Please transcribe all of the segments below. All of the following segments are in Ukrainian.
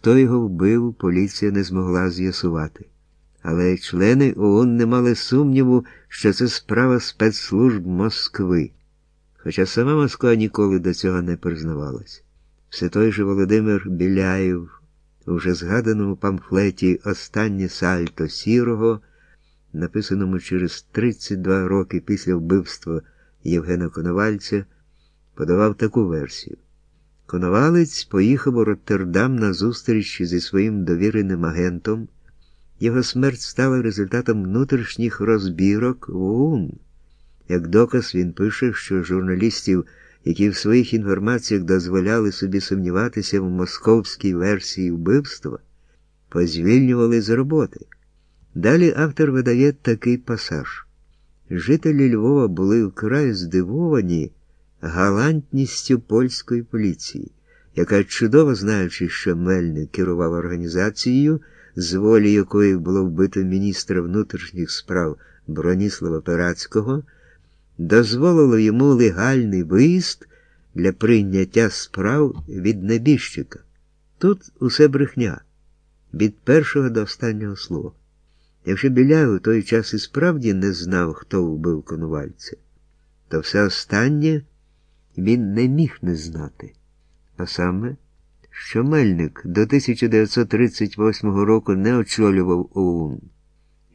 хто його вбив, поліція не змогла з'ясувати. Але члени ООН не мали сумніву, що це справа спецслужб Москви. Хоча сама Москва ніколи до цього не признавалась. Все той же Володимир Біляєв у вже згаданому памфлеті Останнє сальто сірого, написаному через 32 роки після вбивства Євгена Коновальця, подавав таку версію. Коновалець поїхав у Роттердам на зустріч зі своїм довіреним агентом. Його смерть стала результатом внутрішніх розбірок в ОУН. Як доказ він пише, що журналістів, які в своїх інформаціях дозволяли собі сумніватися в московській версії вбивства, позвільнювали з роботи. Далі автор видає такий пасаж. Жителі Львова були вкрай здивовані галантністю польської поліції, яка, чудово знаючи, що Мельник керував організацією, з волі якої було вбито міністра внутрішніх справ Броніслава Перацького, дозволило йому легальний виїзд для прийняття справ від небіжчика. Тут усе брехня від першого до останнього слова. Якщо Біляй у той час і справді не знав, хто вбив конувальця, то все останнє він не міг не знати. А саме, що Мельник до 1938 року не очолював ОУН,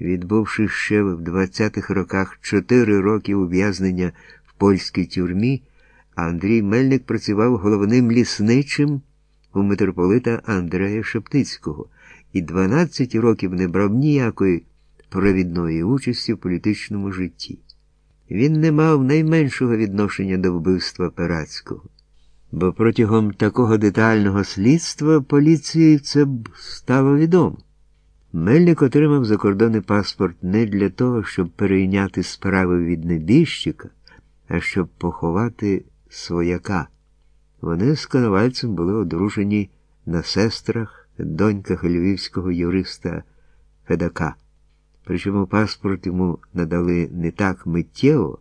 відбувши ще в 20-х роках 4 роки ув'язнення в польській тюрмі, Андрій Мельник працював головним лісничим у митрополита Андрея Шептицького і 12 років не брав ніякої провідної участі в політичному житті. Він не мав найменшого відношення до вбивства Перацького, бо протягом такого детального слідства поліції це б стало відомо. Мельник отримав закордонний паспорт не для того, щоб перейняти справи від небіжчика, а щоб поховати свояка. Вони з коновальцем були одружені на сестрах, доньках львівського юриста Федака. Причому паспорт йому надали не так миттєво,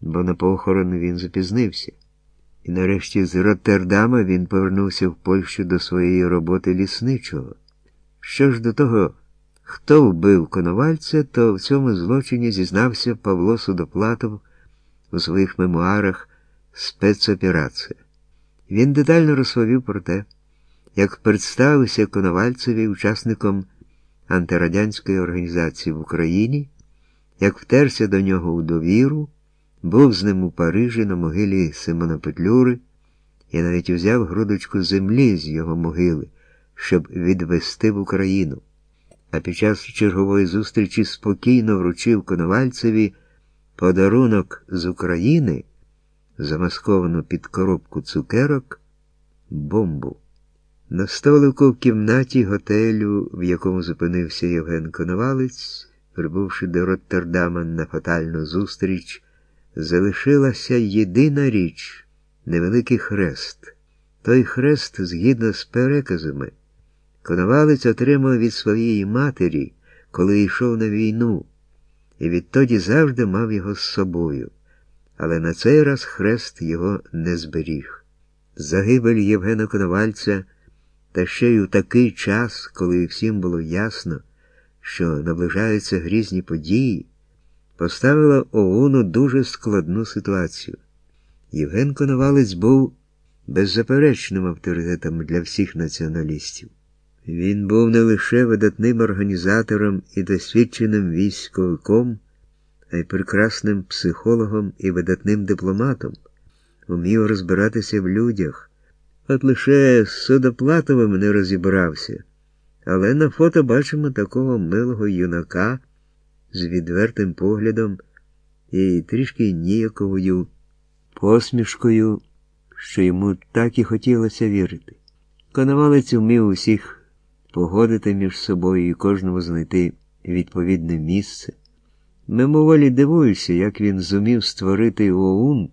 бо на похорон він запізнився. І нарешті з Роттердама він повернувся в Польщу до своєї роботи лісничого. Що ж до того, хто вбив Коновальця, то в цьому злочині зізнався Павло Судоплатов у своїх мемуарах Спецоперація. Він детально розповів про те, як представився Коновальцеві учасником антирадянської організації в Україні, як втерся до нього у довіру, був з ним у Парижі на могилі Симона Петлюри і навіть узяв грудочку землі з його могили, щоб відвести в Україну. А під час чергової зустрічі спокійно вручив Коновальцеві подарунок з України, замасковану під коробку цукерок, бомбу. На столику в кімнаті готелю, в якому зупинився Євген Коновалець, прибувши до Роттердама на фатальну зустріч, залишилася єдина річ невеликий хрест. Той хрест, згідно з переказами, Коновалець отримав від своєї матері, коли йшов на війну, і відтоді завжди мав його з собою. Але на цей раз хрест його не зберіг. Загибель Євгена Коновальця. Та ще й у такий час, коли всім було ясно, що наближаються грізні події, поставила ОУНу дуже складну ситуацію. Євген Коновалець був беззаперечним авторитетом для всіх націоналістів. Він був не лише видатним організатором і досвідченим військовиком, а й прекрасним психологом і видатним дипломатом, умів розбиратися в людях. От лише з Судоплатовим не розібрався, але на фото бачимо такого милого юнака з відвертим поглядом і трішки ніяковою посмішкою, що йому так і хотілося вірити. Коновалець вмів усіх погодити між собою і кожному знайти відповідне місце. Мимоволі дивуюся, як він зумів створити ОУН,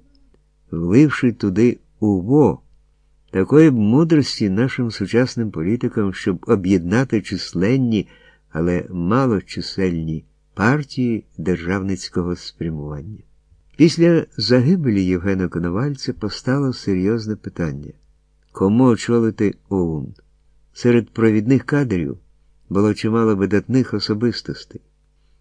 вливши туди УВО. Такої б мудрості нашим сучасним політикам, щоб об'єднати численні, але малочисельні партії державницького спрямування. Після загибелі Євгена Коновальця постало серйозне питання кому очолити ОУН? Серед провідних кадрів було чимало видатних особистостей.